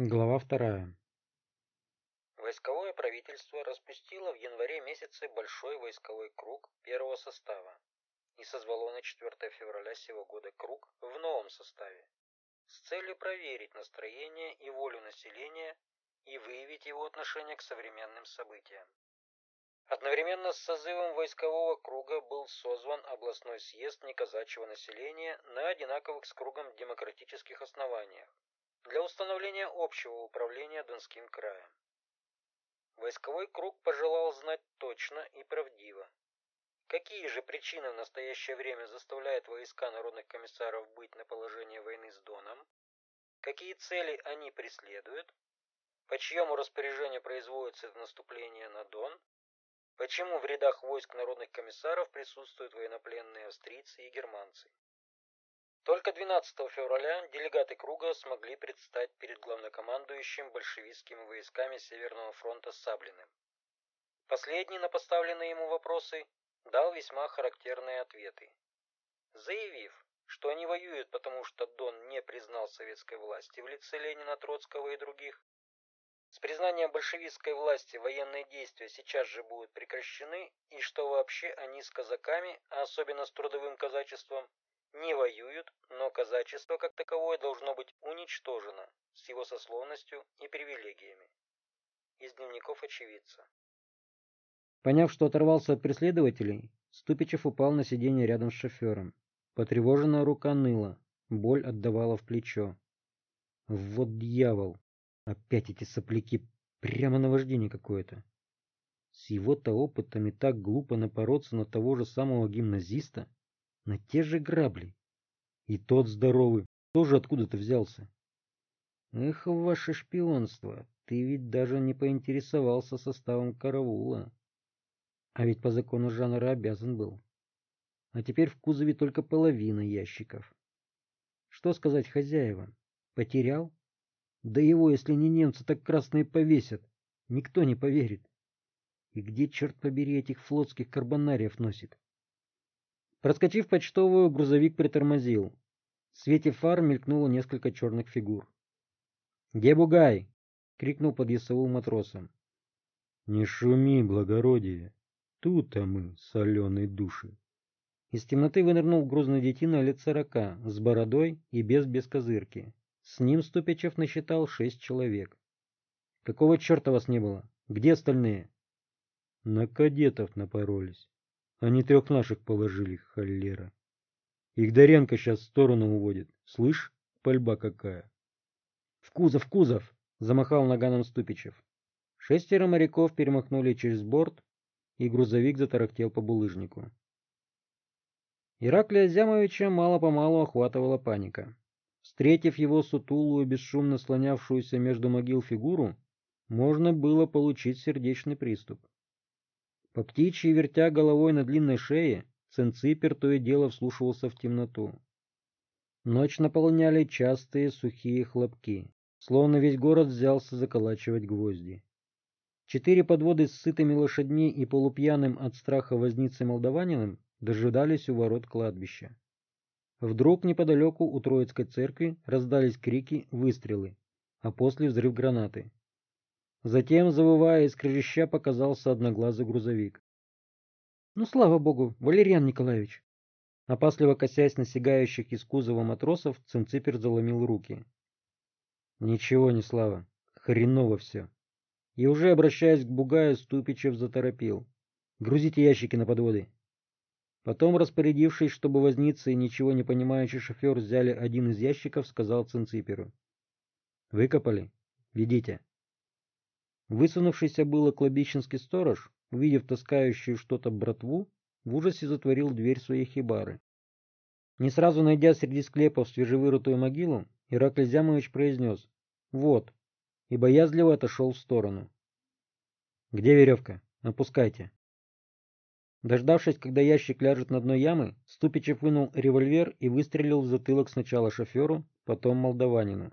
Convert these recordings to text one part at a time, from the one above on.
Глава вторая. Войсковое правительство распустило в январе месяце большой войсковой круг первого состава и созвало на 4 февраля сего года круг в новом составе с целью проверить настроение и волю населения и выявить его отношение к современным событиям. Одновременно с созывом войскового круга был созван областной съезд неказачьего населения на одинаковых с кругом демократических основаниях для установления общего управления Донским краем. Войсковой круг пожелал знать точно и правдиво, какие же причины в настоящее время заставляют войска народных комиссаров быть на положении войны с Доном, какие цели они преследуют, по чьему распоряжению производится наступление на Дон, почему в рядах войск народных комиссаров присутствуют военнопленные австрийцы и германцы. Только 12 февраля делегаты круга смогли предстать перед главнокомандующим большевистскими войсками Северного фронта Саблиным. Последний на поставленные ему вопросы дал весьма характерные ответы. Заявив, что они воюют потому, что Дон не признал советской власти в лице Ленина, Троцкого и других, с признанием большевистской власти военные действия сейчас же будут прекращены, и что вообще они с казаками, а особенно с трудовым казачеством, не воюют, но казачество как таковое должно быть уничтожено с его сословностью и привилегиями. Из дневников очевидца. Поняв, что оторвался от преследователей, Ступичев упал на сиденье рядом с шофером. Потревоженная рука ныла, боль отдавала в плечо. Вот дьявол! Опять эти сопляки, прямо наваждение какое-то. С его-то опытом и так глупо напороться на того же самого гимназиста на те же грабли. И тот здоровый тоже откуда-то взялся. Эх, ваше шпионство, ты ведь даже не поинтересовался составом караула. А ведь по закону жанра обязан был. А теперь в кузове только половина ящиков. Что сказать хозяевам? Потерял? Да его, если не немцы, так красные повесят. Никто не поверит. И где, черт побери, этих флотских карбонариев носит? Проскочив почтовую, грузовик притормозил. В свете фар мелькнуло несколько черных фигур. «Где Бугай?» — крикнул подъясовым матросом. «Не шуми, благородие! Тут-то мы, соленые души!» Из темноты вынырнул грузный детина лет сорока, с бородой и без бескозырки. С ним Ступичев насчитал шесть человек. «Какого черта вас не было? Где остальные?» «На кадетов напоролись. Они трех наших положили, холера. Их Доренко сейчас в сторону уводит. Слышь, пальба какая. В кузов, в кузов! Замахал наганом Ступичев. Шестеро моряков перемахнули через борт, и грузовик затарахтел по булыжнику. Ираклия Зямовича мало-помалу охватывала паника. Встретив его сутулую, бесшумно слонявшуюся между могил фигуру, можно было получить сердечный приступ. По птичьи, вертя головой на длинной шее, Цинципер то и дело вслушивался в темноту. Ночь наполняли частые сухие хлопки, словно весь город взялся заколачивать гвозди. Четыре подводы с сытыми лошадьми и полупьяным от страха возницей молдаванином дожидались у ворот кладбища. Вдруг неподалеку у Троицкой церкви раздались крики, выстрелы, а после взрыв гранаты. Затем, завывая из скрежеща, показался одноглазый грузовик. — Ну, слава богу, Валериан Николаевич! Опасливо косясь на сигающих из кузова матросов, Цинципер заломил руки. — Ничего не слава, хреново все. И уже обращаясь к Бугаю, Ступичев заторопил. — Грузите ящики на подводы. Потом, распорядившись, чтобы возница и ничего не понимающий шофер взяли один из ящиков, сказал Цинциперу. — Выкопали? Ведите. — Высунувшийся было кладбищенский сторож, увидев таскающую что-то братву, в ужасе затворил дверь своей хибары. Не сразу найдя среди склепов свежевырытую могилу, Ираклий Зямович произнес «Вот», и боязливо отошел в сторону. «Где веревка? Опускайте». Дождавшись, когда ящик ляжет на дно ямы, Ступичев вынул револьвер и выстрелил в затылок сначала шоферу, потом молдаванину.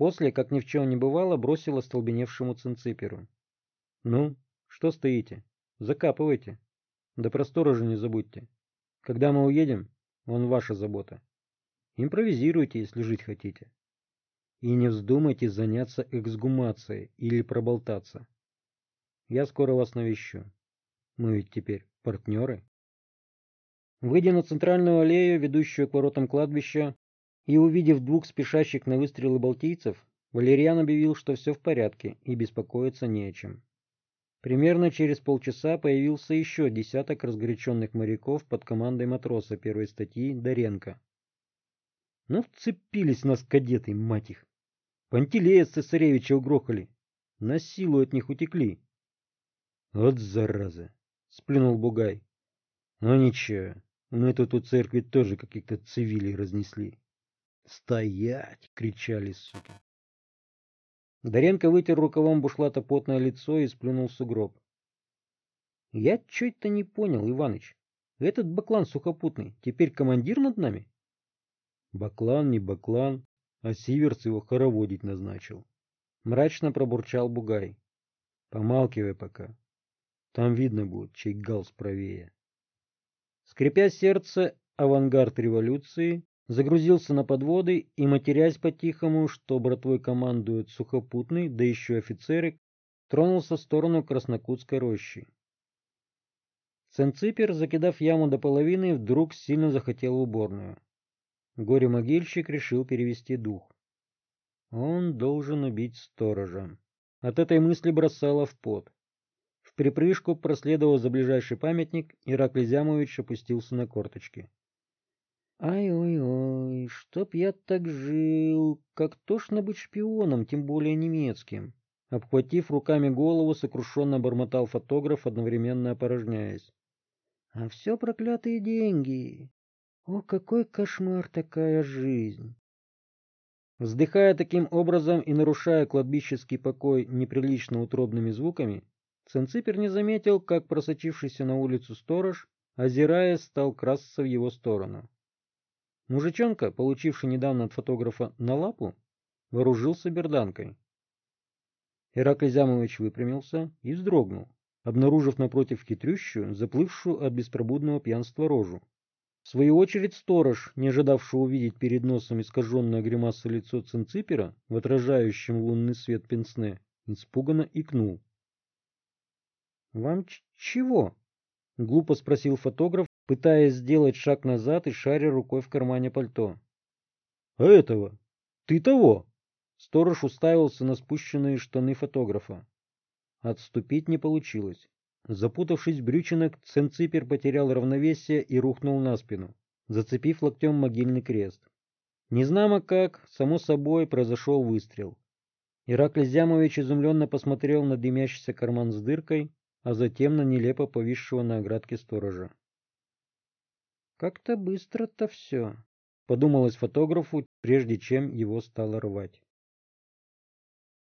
После, как ни в чем не бывало, бросил остолбеневшему цинциперу. «Ну, что стоите? Закапывайте. Да про сторожа не забудьте. Когда мы уедем, он ваша забота. Импровизируйте, если жить хотите». И не вздумайте заняться эксгумацией или проболтаться. Я скоро вас навещу. Мы ведь теперь партнеры. Выйдя на центральную аллею, ведущую к воротам кладбища, и увидев двух спешащих на выстрелы балтийцев, Валериан объявил, что все в порядке и беспокоиться не о чем. Примерно через полчаса появился еще десяток разгоряченных моряков под командой матроса первой статьи Доренко. Ну, вцепились нас кадеты, мать их! Пантелея цесаревича угрохали. На силу от них утекли. Вот зараза! Сплюнул Бугай. Ну ничего, мы тут у церкви тоже каких-то цивилей разнесли. Стоять! кричали суки. Доренко вытер рукавом бушлата потное лицо и сплюнул сугроб. Я чё-то не понял, Иваныч. Этот баклан сухопутный теперь командир над нами? Баклан не баклан, а Сиверс его хороводить назначил. Мрачно пробурчал Бугай. Помалкивай пока. Там видно будет, чей галс правее. Скрипя сердце, авангард революции загрузился на подводы и, матерясь по-тихому, что братвой командует сухопутный, да еще офицеры, тронулся в сторону Краснокутской рощи. Ценципер, закидав яму до половины, вдруг сильно захотел уборную. Горе-могильщик решил перевести дух. Он должен убить сторожа. От этой мысли бросало в пот. В припрыжку, проследовав за ближайший памятник, Ираклий Зямович опустился на корточки. «Ай-ой-ой, чтоб я так жил, как тошно быть шпионом, тем более немецким!» Обхватив руками голову, сокрушенно бормотал фотограф, одновременно опорожняясь. «А все проклятые деньги! О, какой кошмар такая жизнь! Вздыхая таким образом и нарушая кладбищеский покой неприлично утробными звуками, Ценципер не заметил, как просочившийся на улицу сторож, озираясь, стал красться в его сторону. Мужичонка, получивший недавно от фотографа на лапу, вооружился берданкой. Ираклий Зямович выпрямился и вздрогнул, обнаружив напротив хитрющую, заплывшую от беспробудного пьянства рожу. В свою очередь сторож, не ожидавший увидеть перед носом искаженное гримаса лицо Цинципера в отражающем лунный свет пенсне, испуганно икнул. — Вам чего? — глупо спросил фотограф, пытаясь сделать шаг назад и шаря рукой в кармане пальто. — А этого? Ты того? Сторож уставился на спущенные штаны фотографа. Отступить не получилось. Запутавшись в брючинок, Ценципер потерял равновесие и рухнул на спину, зацепив локтем могильный крест. Незнамо как, само собой, произошел выстрел. Ираклий Зямович изумленно посмотрел на дымящийся карман с дыркой, а затем на нелепо повисшего на оградке сторожа. «Как-то быстро-то все», — подумалось фотографу, прежде чем его стало рвать.